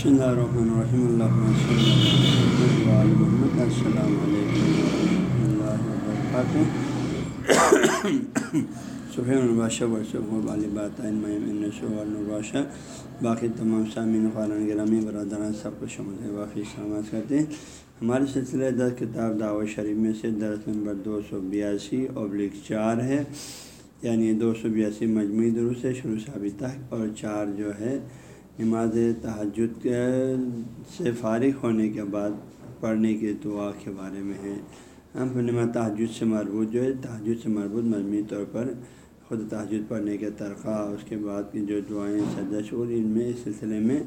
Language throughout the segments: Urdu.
بسم اللہ الرحمن الرحیم اللہ محمد السلام علیکم ورحمۃ اللہ وبرکاتہ صبح الباشہ ورثہ والی بات الباشہ باقی تمام سامعین خارن گرامی برادران سب کو شمول واقعی سلامت کرتے ہیں ہمارے سلسلے دس کتاب دعوت شریف میں سے درس نمبر دو سو بیاسی ابلک چار ہے یعنی دو سو بیاسی مجموعی درست ہے شروع سے ابھی تک اور چار جو ہے نماز تحجد کے سے فارغ ہونے کے بعد پڑھنے کی دعا کے بارے میں ہے۔ ہم نماز تحجد سے مربوط جو ہے تحجد سے مربوط مجموعی طور پر خود تحجد پڑھنے کے ترقہ اس کے بعد کی جو دعائیں سجا شور ان میں اس سلسلے میں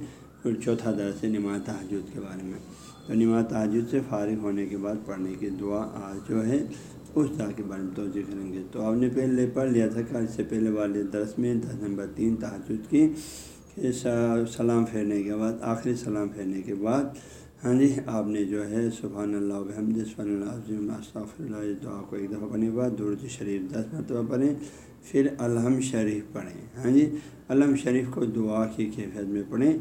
چوتھا درس ہے نماز تحجد کے بارے میں۔ تو نماز تحجد سے فارغ ہونے کے بعد پڑھنے کی دعا آج جو ہے، اس دعا کے بارے میں توجہ کریں گے۔ تو آپ نے پہلے پڑھ لیا تھا کہ اس سے پہلے والے درس میں دس نمبر تین تحجد کی کہ سلام پھیرنے کے بعد، آخری سلام پھیرنے کے بعد ہاں جی آپ نے جو ہے سبحان اللہ وحمد سبحان اللہ عظیم استغفر اللہ دعا کو ایک دفعہ پڑھنے کے بعد درد شریف دس مرتبہ پڑھیں، پھر الحم شریف پڑھیں ہاں جی علم شریف کو دعا کی کیفیت میں پڑھیں۔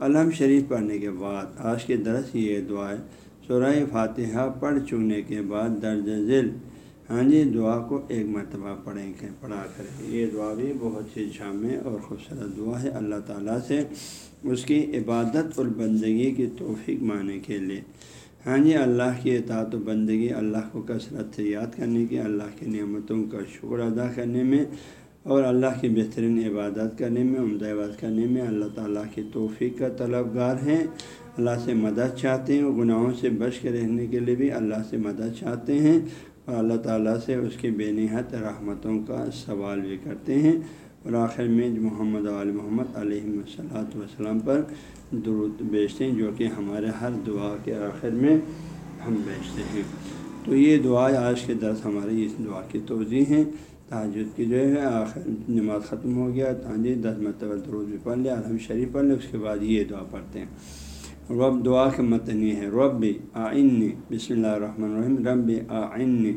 علم شریف پڑھنے کے بعد، آج کے درس یہ دعا ہے، سورہ فاتحہ پڑھ چکنے کے بعد، درج ذیل ہاں جی دعا کو ایک مرتبہ پڑھیں کہ پڑھا کریں۔ یہ دعا بھی بہت ہی جامع اور خوبصورت دعا ہے۔ اللہ تعالیٰ سے اس کی عبادت اور بندگی کی توفیق ماننے کے لیے۔ ہاں جی اللہ کی اطاعت و بندگی، اللہ کو کثرت سے یاد کرنے کی، اللہ کی نعمتوں کا شکر ادا کرنے میں اور اللہ کی بہترین عبادت کرنے میں، عمدہ عبادت کرنے میں اللہ تعالیٰ کی توفیق کا طلبگار ہیں۔ اللہ سے مدد چاہتے ہیں اور گناہوں سے بچ کے رہنے کے لیے بھی اللہ سے مدد چاہتے ہیں۔ اللہ تعالیٰ سے اس کی بے نہایت رحمتوں کا سوال بھی کرتے ہیں اور آخر میں محمد علیہ محمد علیہ وصلاۃ وسلم پر درود بیچتے ہیں، جو کہ ہمارے ہر دعا کے آخر میں ہم بیچتے ہیں۔ تو یہ دعا آج کے درس ہماری اس دعا کی توضیع ہیں تاجد کی جو ہے، آخر نماز ختم ہو گیا۔ تاجی دس مرتبہ درود بھی پڑھ لیا الحم شریف پڑھ لیں اس کے بعد یہ دعا پڑھتے ہیں۔ رب دعا کے متنی ہے۔ رب آئنی بسم اللہ الرحمن الرحیم۔ رب آئنی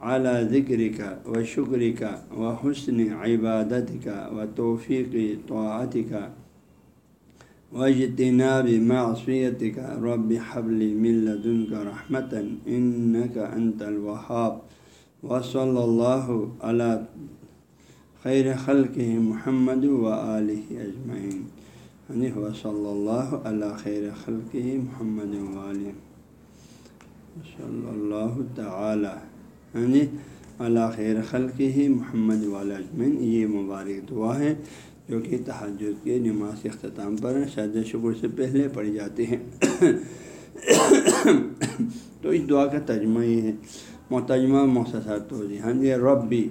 اعلیٰ ذکر کا و شکر کا و حسن عبادت کا و توفیق توعت کا و اجتناب معصیت کا رب حبل ملدن کا رحمتاً ان کا انت الوہاب۔ و صلی اللہ علیہ خیر خلق محمد و علیہ اجمعین۔ یعنی و صلی اللہ علیہ خیر خلق محمد و علیہ صلی اللہ تعالی ہاں جی اللہ خیر خلق ہی محمد والاجمین یہ مبارک دعا ہے جو کہ تحجد کے نماز کے اختتام پر شاید شکر سے پہلے پڑھی جاتی ہیں تو اس دعا کا ترجمہ یہ ہے متجمہ مختصر تو جی ہاں جی ربی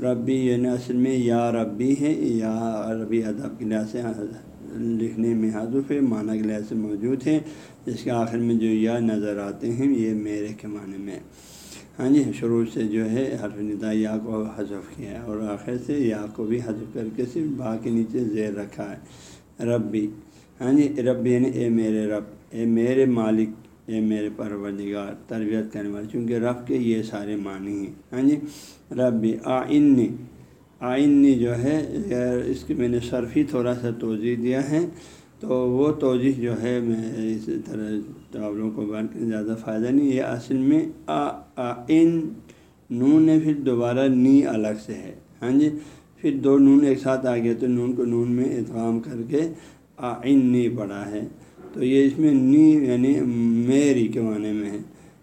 ربی یعنی اصل میں یا ربی ہے یا عربی ادب کے لحاظ سے لکھنے میں حضف ہے معنی کے لحاظ سے موجود ہے جس کے آخر میں جو یا نظر آتے ہیں، یہ میرے کے معنی میں۔ ہاں جی شروع سے جو ہے، حرف ندا یا کو حذف کیا ہے اور آخر سے یا کو بھی حذف کر کے صرف با کے نیچے زیر رکھا ہے۔ ربی۔ ہاں جی رب یعنی اے میرے رب، اے میرے مالک، اے میرے پروردگار۔ تربیت کرنے والے، چونکہ رب کے یہ سارے معنی ہیں۔ ہاں جی ربی آئنی آئنی جو ہے اس کی میں نے صرفی تھوڑا سا توضیع دیا ہے۔ تو وہ توضیح جو ہے، میں اس طرح آپ لوگوں کو بات زیادہ فائدہ نہیں، یہ اصل میں آ ان، نون ہے پھر دوبارہ نی الگ سے ہے۔ ہاں جی؟ پھر دو نون ایک ساتھ آ گیا تو نون کو نون میں ادغام کر کے آ ان نی پڑا ہے۔ تو یہ اس میں نی یعنی میری کے معنی میں ہے۔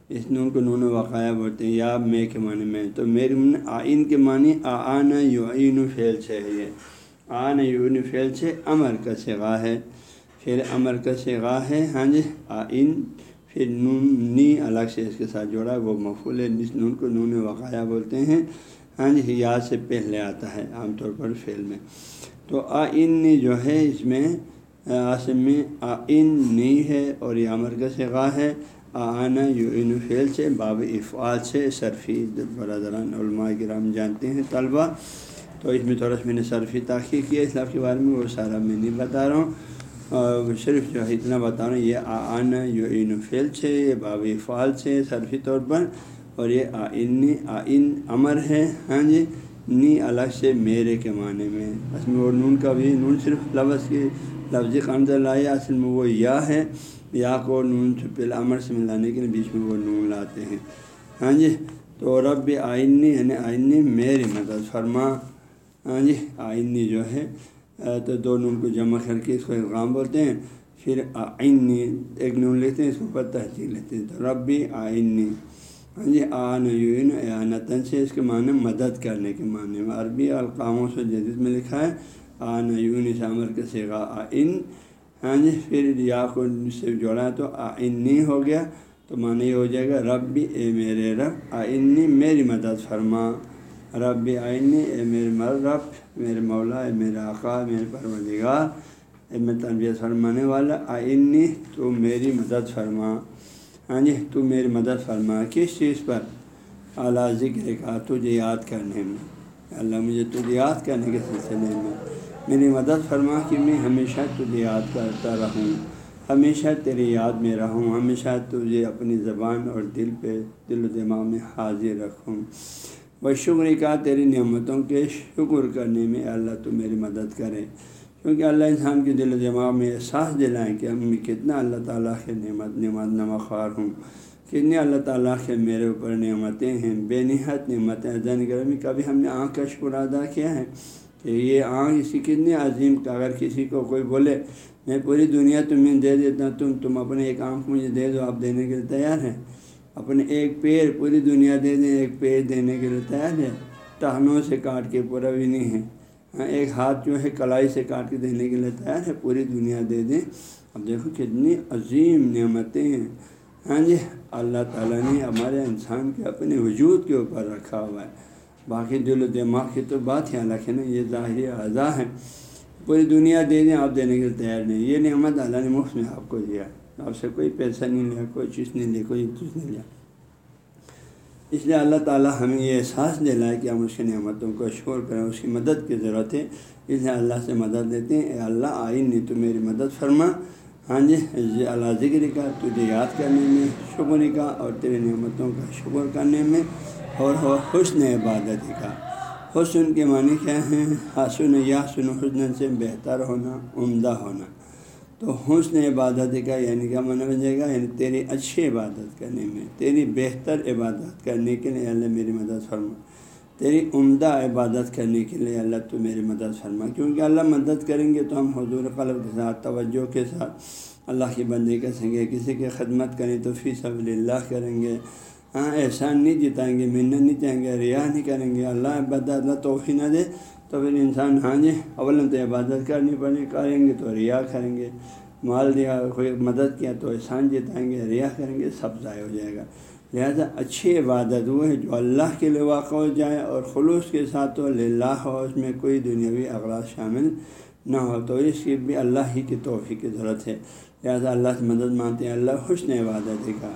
اس نون کو نون وقایا بولتے ہیں، یا میں کے معنی میں۔ تو میری آئین کے معنی آن یو عین فیل سے ہے یہ۔ آن یون فیل سے امر کا سگا ہے۔ پھر امر کا سگا ہے ہاں جی آئین پھر نون، نی الگ سے اس کے ساتھ جوڑا، وہ مفول ہے جس نون کو نون وقایا بولتے ہیں۔ ہاں جی یا سے پہلے آتا ہے عام طور پر فعل میں۔ تو آئین جو ہے، اس میں آسم میں آئین نی ہے اور یہ امر کا سگا ہے۔ آنا یو ان فعل سے باب افعال سے صرفی برادران علماء کرام جانتے ہیں طلبہ تو اس میں تھوڑا سا میں نے صرفی تاخیر کیا اسلام کے بارے میں وہ سارا میں نہیں بتا رہا ہوں۔ اور صرف جو ہے، اتنا بتا رہا ہوں، یہ آن یو این فیل سے یہ باب فعال سے صرفی طور پر۔ اور یہ آئین آئین امر ہے ہاں جی نی الگ سے میرے کے معنی میں۔ اصل میں وہ نون کا بھی، نون صرف لفظ کی لفظی قامت لائی اصل میں وہ یا ہے۔ یا کو نون پہلے امر سے ملانے کے لیے بیچ میں وہ نون لاتے ہیں۔ ہاں جی تو رب آئینی یعنی آئینی میری مدد فرما۔ ہاں جی آئینی جو ہے تو دو نون کو جمع کر کے اس کو اقام بولتے ہیں۔ پھر آئینی، ایک نون لیتے ہیں، اس کو اوپر تحجیل لیتے ہیں۔ تو ربی آئینی۔ ہاں جی آن یون اعانتن سے اس کے معنی مدد کرنے کے معنی۔ میں عربی القاموں سے جدید میں لکھا ہے، آن یون شامر کے سگا آئین۔ ہاں جی پھر یا کو سے جوڑا تو آئینی ہو گیا تو معنی یہ ہو جائے گا رب بھی اے میرے رب، آئینی میری مدد فرما۔ رب بھی آئینی، اے میرے مر رب، میرے مولا، اے میرے آقا میرے پروردگار۔ اے میں تربیت فرمانے والا، آئینی، تو میری مدد فرما۔ ہاں جی تو میری مدد فرما۔ کس چیز پر؟ اعلیٰ ذکر کا، تجھے یاد کرنے میں۔ اللہ مجھے تجھے یاد کرنے کے سلسلے میں۔ میری مدد فرما کہ میں ہمیشہ تجھے یاد کرتا رہوں، ہمیشہ تیری یاد میں رہوں، ہمیشہ تجھے اپنی زبان اور دل پہ دل و دماغ میں حاضر رکھوں۔ وہ شکر کا تیری نعمتوں کے شکر کرنے میں اللہ تو میری مدد کرے۔ کیونکہ اللہ انسان کے دل و دماغ میں احساس دلائیں کہ ہم کتنا اللہ تعالیٰ کے نعمت نعمت نمخوار ہوں۔ کتنے اللہ تعالیٰ کے میرے اوپر نعمتیں ہیں، بے نہایت نعمتیں زین گرمی کبھی ہم نے آنکھ کا شکر ادا کیا ہے کہ یہ آنکھ اسی کتنی عظیم کا اگر کسی کو کوئی بولے، میں پوری دنیا تمہیں دے دیتا ہوں تم تم اپنے ایک آنکھ مجھے دے دو، آپ دینے کے لیے تیار ہیں۔ اپنے ایک پیر پوری دنیا دے دیں، ایک پیر دینے کے لیے تیار ہے ٹہنوں سے کاٹ کے پورا بھی نہیں ہے۔ ہاں، ایک ہاتھ جو ہے کلائی سے کاٹ کے دینے کے لیے تیار ہے، پوری دنیا دے دیں۔ اب دیکھو کتنی عظیم نعمتیں ہیں۔ ہاں جی اللہ تعالیٰ نے ہمارے انسان کے اپنے وجود کے اوپر رکھا ہوا ہے۔ باقی دل و دماغ کی تو بات ہے حالانکہ نا یہ ظاہری اعضاء ہے پوری دنیا دے دیں، آپ دینے کے لیے تیار نہیں۔ یہ نعمت اللہ نے مفت میں آپ کو دیا۔ آپ سے کوئی پیسہ نہیں لیا، کوئی چیز نہیں لی، کوئی چیز نہیں لیا۔ اس لیے اللہ تعالیٰ ہمیں یہ احساس دلائے کہ ہم اس کی نعمتوں کو شور کریں، اس کی مدد کی ضرورت ہے۔ اس لیے اللہ سے مدد دیتے ہیں۔ اے اللہ آئین نے تو میری مدد فرما۔ ہاں جی اللہ ذکر کا، تجھے یاد کرنے میں، شکر کا اور تیرے نعمتوں کا شکر کرنے میں۔ اور ہو حسن عبادت کا۔ حسن کے معنی کیا ہیں؟ حسن یا سن حسن سے بہتر ہونا، عمدہ ہونا۔ تو حسن عبادت کا یعنی کیا مانا بن جائے گا؟ یعنی تیری اچھی عبادت کرنے میں، تیری بہتر عبادت کرنے کے لیے اللہ میری مدد فرما۔ تیری عمدہ عبادت کرنے کے لیے اللہ تو میری مدد فرما۔ کیونکہ اللہ مدد کریں گے تو ہم حضور قلب کے ساتھ، توجہ کے ساتھ، اللہ کی بندی کر سکیں گے کسی کی خدمت کریں تو فی صب اللہ کریں گے۔ ہاں احسان نہیں جتائیں گے منت نہیں چاہیں گے، ریا نہیں کریں گے۔ اللہ عبادت، اللہ توفی نہ دے تو پھر انسان ہاں جی اول تو عبادت کرنی پڑے، کریں گے تو ریا کریں گے۔ مال دیا، کوئی مدد کیا تو احسان جتائیں گے، ریا کریں گے، سب ضائع ہو جائے گا۔ لہذا اچھی عبادت وہ ہے جو اللہ کے لیے واقع ہو جائے اور خلوص کے ساتھ ہو۔ للہ ہو، اس میں کوئی دنیاوی اغراض شامل نہ ہو۔ تو اس کی بھی اللہ ہی کی توفیع کی ضرورت ہے۔ لہٰذا اللہ سے مدد مانتے ہیں، اللہ حسن عبادت کا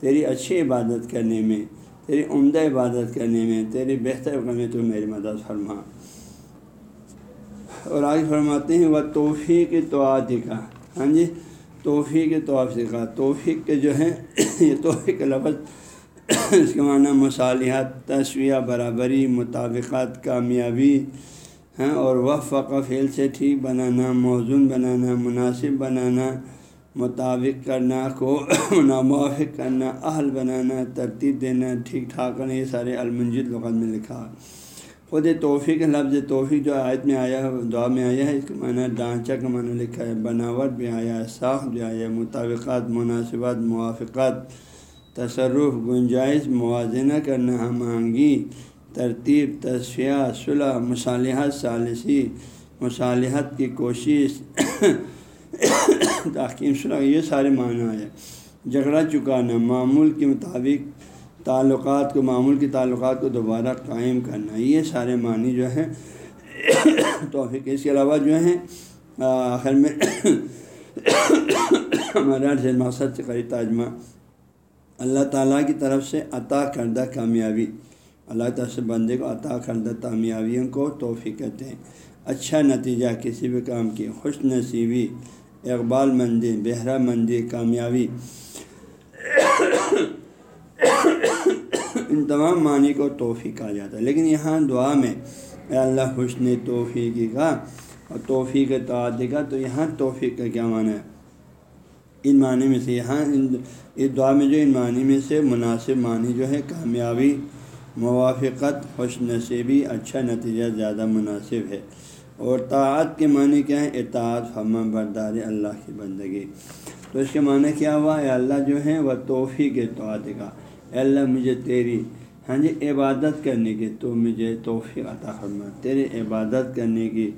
تیری اچھی عبادت کرنے میں، تیری عمدہ عبادت کرنے میں، تیری بہتر کرنے تو میری مدد فرما۔ اور آگے فرماتے ہیں وہ توفیق توعد کا ہاں جی توفیق توفیق کا توفیق کے جو ہے یہ توفیق لفظ، اس کے معنی مصالحات تصویہ برابری، مطابقات، کامیابی ہیں اور وفق فعل سے ٹھیک بنانا، موزون بنانا، مناسب بنانا مطابق کرنا، کو ناموافق کرنا، اہل بنانا، ترتیب دینا، ٹھیک ٹھاک کرنا، یہ سارے المنجد لغت میں لکھا خود توفیق، لفظ توفیق جو آیت میں آیا ہے، دعا میں آیا ہے، اس کا معنی ڈھانچہ کا معنی لکھا ہے، بناوٹ بھی آیا ہے، ساخت بھی آیا ہے، مطابقات، مناسبات، موافقات، تصرف، گنجائش، موازنہ کرنا ہم آہنگی ترتیب تصفیہ صلح، مصالحت، ثالثی، مصالحت کی کوشش تحقیم صلح یہ سارے معنی آئے جھگڑا چکانا، معمول کے مطابق تعلقات کو، معمول کی تعلقات کو دوبارہ قائم کرنا، یہ سارے معنی جو ہیں، توفیق۔ اس کے علاوہ جو ہیں آخر میں ہمارا سے مقصد سے قریب تاجمہ۔ اللہ تعالیٰ کی طرف سے عطا کردہ کامیابی۔ اللہ تعالیٰ سے بندے کو عطا کردہ کامیابیوں کو توفیق کہتے ہیں۔ اچھا نتیجہ کسی بھی کام کی، خوش نصیبی اقبال مندی، بہرہ مندی، کامیابی۔ ان تمام معنی کو توفیق کہا جاتا ہے۔ لیکن یہاں دعا میں اے اللہ حسن توفیقی کا اور توفیق تعدی کا تو یہاں توفیق کا کیا معنی ہے؟ ان معنی میں سے یہاں اس دعا میں جو ان معنی میں سے مناسب معنی جو ہے، کامیابی، موافقت، خوش نصیبی اچھا نتیجہ زیادہ مناسب ہے۔ اور طاعت کے معنی کیا ہے اطاعت فرما بردار اللہ کی بندگی۔ تو اس کے معنی کیا ہوا؟ اے اللہ جو ہے وہ توفیق کے کا۔ اے اللہ مجھے تیری ہاں جی عبادت کرنے کی تو مجھے توفیق عطا فرما۔ تیری عبادت کرنے کی،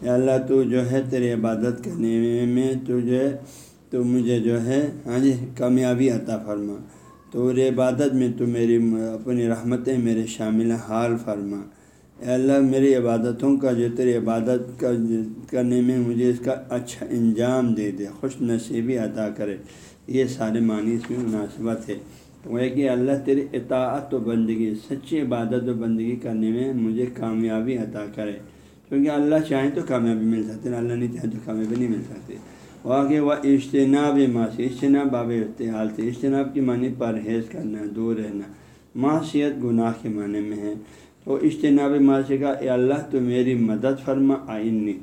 اے اللہ تو جو ہے، تیری عبادت کرنے میں تو جو ہے تو مجھے جو ہے ہاں جی کامیابی عطا فرما۔ تو عبادت میں تو میری، اپنی رحمتیں میرے شامل حال فرما۔ اے اللہ میری عبادتوں کا جو تیری عبادت کا کرنے میں مجھے اس کا اچھا انجام دے دے، خوش نصیبی عطا کرے۔ یہ سارے معنی اس میں مناسبت ہے۔ وہ کہ اللہ تیری اطاعت و بندگی، سچی عبادت و بندگی کرنے میں مجھے کامیابی عطا کرے۔ کیونکہ اللہ چاہیں تو کامیابی مل سکتی ہے، اللہ نہیں چاہیں تو کامیابی نہیں مل سکتی۔ واقع وہ اجتناب معاشی اجتناب باب ارتحال سے، اجتناب کی معنی پرہیز کرنا، دور رہنا۔ معاشیت گناہ کے معنی میں ہے۔ تو اجتناب معاشی کا اے اللہ، تو میری مدد فرما آئینی.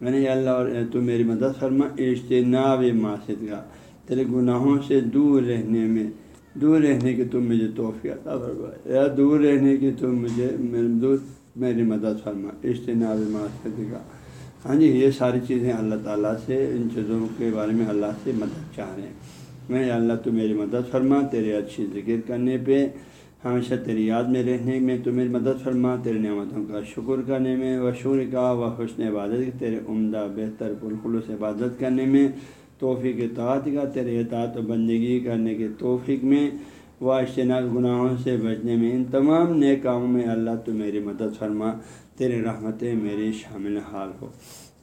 یعنی اللہ، اور تو میری مدد فرما. اجتناب معاشیت کا تیرے گناہوں سے دور رہنے میں، دور رہنے کی تم مجھے توفیع عطا فرما یا دور رہنے کی تم مجھے دور میری مدد فرما. اجتناب معاشیت کا ہاں جی یہ ساری چیزیں اللہ تعالیٰ سے، ان چیزوں کے بارے میں اللہ سے مدد چاہ رہے ہیں۔ میں اللہ، تو میری مدد فرما، تیرے اچھی ذکر کرنے پہ ہمیشہ تیری یاد میں رہنے میں تو میری مدد فرما تیرے نعمتوں کا شکر کرنے میں و شکر کا و حسن عبادت تیرے عمدہ بہتر پرخلوص عبادت کرنے میں توفیق اطاعت کا، تیرے اطاعت و بندگی کرنے کے توفیق میں و اجتناب گناہوں سے بچنے میں ان تمام نئے کاموں میں اللہ تو میری مدد فرما، تیرے رحمتیں میری شامل حال ہو۔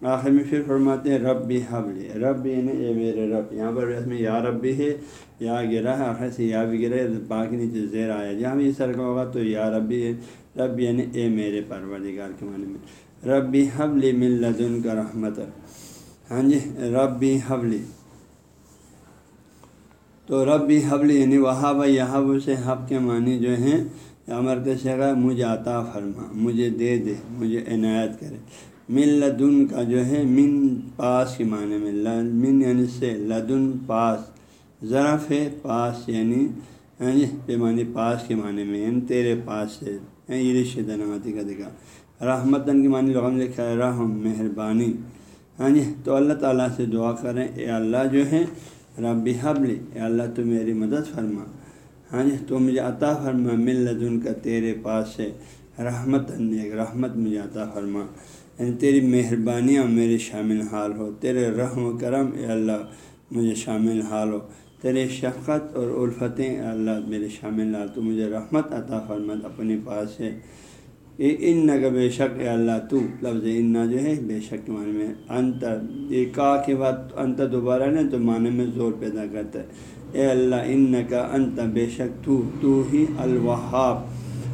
آخر میں پھر فرماتے ہیں رب بھی حبل رب بھی یعنی اے میرے رب، یہاں پر اس میں یا رب بھی ہے، یا گرا ہے آخر سے یا بھی گرا ہے باقی نیچے زیر آیا۔ جہاں بھی اس طرح کا ہوگا تو یا رب بھی ہے۔ رب یعنی اے میرے پروردگار کے معنی میں۔ رب بھی حبل مل لدن کا رحمت ہاں جی رب بھی حبلی۔ تو رب بھی حبل یعنی وہاں بھائی یہاں سے حب کے معنی جو ہیں امر کے شگا مجھے عطا فرما، مجھے دے دے، مجھے عنایت کرے۔ من لدن کا جو ہے من پاس کے معنی میں من یعنی سے، لدن پاس، ظرف ہے پاس یعنی ہاں جی، پیمانی پاس کے معنی میں یعنی تیرے پاس سے ہاں جی، عرش دناتی کا دکھا رحمتن کے معنی لغم لکھا ہے، رحم، مہربانی۔ ہاں جی تو اللہ تعالیٰ سے دعا کریں، اے اللہ جو ہے، رب حبل اے اللہ تو میری مدد فرما۔ ہاں جی تو مجھے عطا فرما مل لدن کا تیرے پاس سے رحمت ایک رحمت مجھے عطا فرما۔ یعنی تیری مہربانیاں میرے شامل حال ہو۔ تیرے رحم و کرم اے اللہ مجھے شامل حال ہو۔ تیرے شفقت اور الفتیں اے اللہ میرے شامل حال۔ تو مجھے رحمت عطا فرمت اپنے پاس سے یہ ان کا بے شک اے اللہ، تو لفظ ان جو ہے بے شک کے معنی میں انت، یہ کا کے بعد انت دوبارہ نا تو معنی میں زور پیدا کرتا ہے۔ اے اللہ ان کا انت بے شک، تو تو ہی الوہاب۔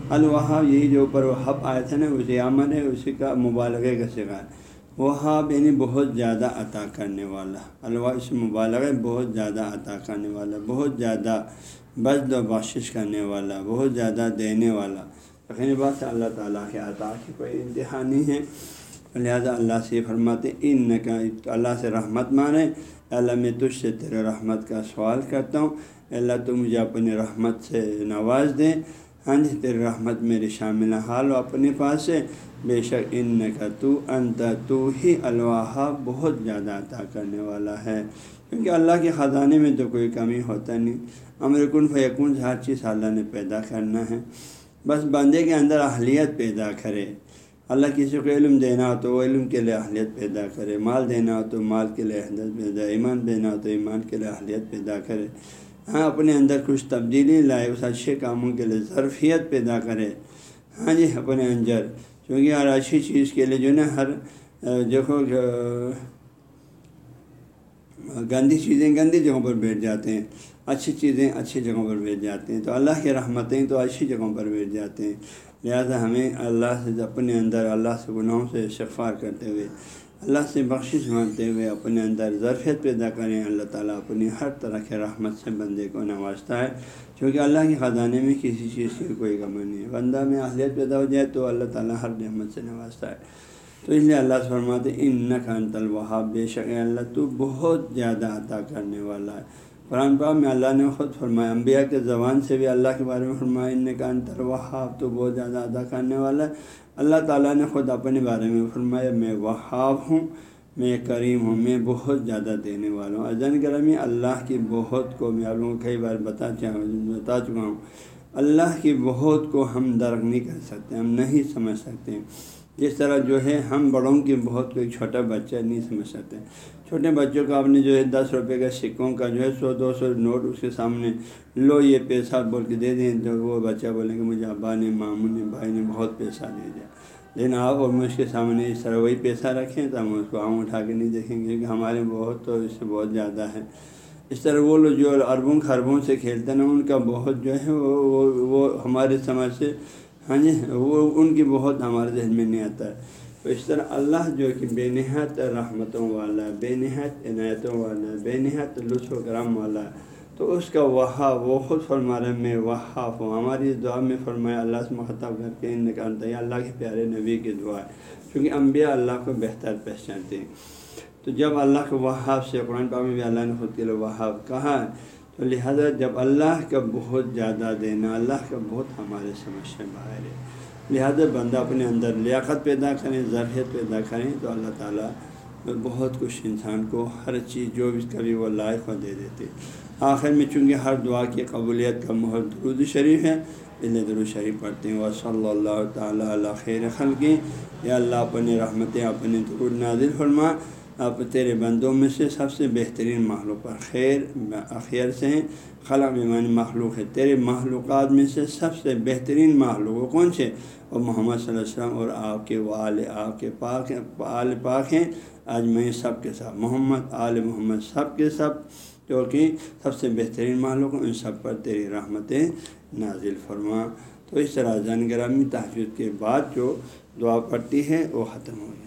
الوہاب یہی جو اوپر وہ حب آیا تھا نا اسی عمل ہے، اسی کا مبالغے کا سگا وہاب یعنی بہت زیادہ عطا کرنے والا۔ الوا، اس مبالغ بہت زیادہ عطا کرنے والا، بہت زیادہ بزد و بخشش کرنے والا، بہت زیادہ دینے والا۔ یقینی بات اللہ تعالیٰ کے عطا کی کوئی انتہا نہیں ہے۔ لہٰذا اللہ سے فرماتے ان کا اللہ سے رحمت مانے اللہ، میں تجھ سے تیرے رحمت کا سوال کرتا ہوں۔ اللہ، تو مجھے اپنی رحمت سے نواز دیں ہاں جی تیری رحمت میرے شامل حال ہو اپنے پاس سے بے شک ان کا تو انت تو ہی الواحا بہت زیادہ عطا کرنے والا ہے۔ کیونکہ اللہ کے خزانے میں تو کوئی کمی ہوتا نہیں۔ امرکن فیکن سے ہر چیز اللہ نے پیدا کرنا ہے۔ بس بندے کے اندر اہلیت پیدا کرے۔ اللہ کسی کو علم دینا ہو تو وہ علم کے لیے اہلیت پیدا کرے۔ مال دینا ہو تو مال کے لیے اہلیت پیدا ایمان دینا ہو تو ایمان کے لیے اہلیت پیدا کرے۔ ہاں اپنے اندر کچھ تبدیلی لائے، اس اچھے کاموں کے لیے ظرفیت پیدا کرے۔ ہاں جی اپنے اندر۔ کیونکہ ہر اچھی چیز کے لیے جو نا، ہر دیکھو گندی چیزیں گندی جگہوں پر بیٹھ جاتے ہیں۔ اچھی چیزیں اچھی جگہوں پر بیٹھ جاتے ہیں۔ تو اللہ کی رحمتیں تو اچھی جگہوں پر بیٹھ جاتے ہیں۔ لہٰذا ہمیں اللہ سے، اپنے اندر اللہ سے، گناہوں سے شفار کرتے ہوئے اللہ سے بخشش مانتے ہوئے اپنے اندر ظرفیت پیدا کریں۔ اللہ تعالیٰ اپنی ہر طرح کے رحمت سے بندے کو نوازتا ہے، چونکہ اللہ کے خزانے میں کسی چیز کی کوئی کمی نہیں ہے۔ بندہ میں اہلیت پیدا ہو جائے تو اللہ تعالیٰ ہر رحمت سے نوازتا ہے۔ تو اس لیے اللہ سے فرماتے ان نقان طلبہ بے شک اللہ تو بہت زیادہ عطا کرنے والا ہے۔ قرآن پاک میں اللہ نے خود فرمایا، انبیاء کے زبان سے بھی اللہ کے بارے میں فرمایا ان کا انتر وہاب تو بہت زیادہ ادا کرنے والا ہے۔ اللہ تعالیٰ نے خود اپنے بارے میں فرمایا، میں وہاب ہوں، میں کریم ہوں، میں بہت زیادہ دینے والا ہوں۔ ازن گرمی اللہ کی بہت کو میں آپ لوگوں کو کئی بار بتا بتا چکا ہوں۔ اللہ کی بہت کو ہم درک نہیں کر سکتے، ہم نہیں سمجھ سکتے۔ جس طرح جو ہے ہم بڑوں کی بہت کوئی چھوٹا بچہ نہیں سمجھ سکتے۔ چھوٹے بچوں کو آپ نے جو ہے دس روپے کا سکوں کا جو ہے سو دو سو نوٹ اس کے سامنے لو، یہ پیسہ بول کے دے دیں۔ تو وہ بچہ بولیں کہ مجھے ابا نے، ماموں نے، بھائی نے بہت پیسہ دے دیا۔ لیکن آپ اور میں اس کے سامنے اس طرح وہی پیسہ رکھیں تو ہم اس کو آم اٹھا کے نہیں دیکھیں گے کہ ہمارے بہت تو اس سے بہت زیادہ ہے۔ اس طرح وہ لوگ جو اربوں خربوں سے کھیلتے ہیں نا ان کا بہت جو ہے وہ وہ ہمارے سمجھ سے ہاں جی؟ وہ ان کی بہت ہمارے ذہن میں نہیں آتا ہے۔ تو اس طرح اللہ جو کہ بے نہایت رحمتوں والا بے نہایت عنایتوں والا بے نہایت لطف و کرم والا تو اس کا وہا وہ خود فرما رہے میں وہاف ہوں۔ ہماری دعا میں فرمایا، اللہ سے مخطب کر کے نکالتا ہے۔ اللہ کے پیارے نبی کی دعا ہے۔ کیونکہ انبیاء اللہ کو بہتر پہچانتے ہیں۔ تو جب اللہ کے وہاب سے قرآن پاک میں بھی اللہ نے خود کے لیے وہاب کہا ہے تو لہذا جب اللہ کا بہت زیادہ دینا، اللہ کا بہت ہمارے سمجھ سے باہر ہے۔ لہذا بندہ اپنے اندر لیاقت پیدا کریں ذرحیت پیدا کریں تو اللہ تعالیٰ بہت کچھ انسان کو ہر چیز جو بھی کبھی وہ لائق دے دیتے۔ آخر میں چونکہ ہر دعا کی قبولیت کا مہر درود شریف ہے اللہ درود شریف پڑھتے ہیں۔ وہ صلی اللہ تعالیٰ اللہ خیر خلقی یا اللہ اپنی رحمتیں اپنے درود نازل فرما۔ اب تیرے بندوں میں سے سب سے بہترین معلوم پر خیر اخیر سے ہیں خلا بیمانی مخلوق ہے۔ تیرے محلوقات میں سے سب سے بہترین معلوم کون سے؟ اور محمد صلی اللہ علیہ وسلم اور آپ کے وال آپ کے پاک، آل پاک ہیں۔ آج میں سب کے ساتھ محمد، آل محمد، سب کے سب، جو کہ سب سے بہترین معلوم ان سب پر تیری رحمتیں نازل فرما۔ تو اس طرح زن گرامی تحفظ کے بعد جو دعا پڑتی ہے، وہ ختم ہو گیا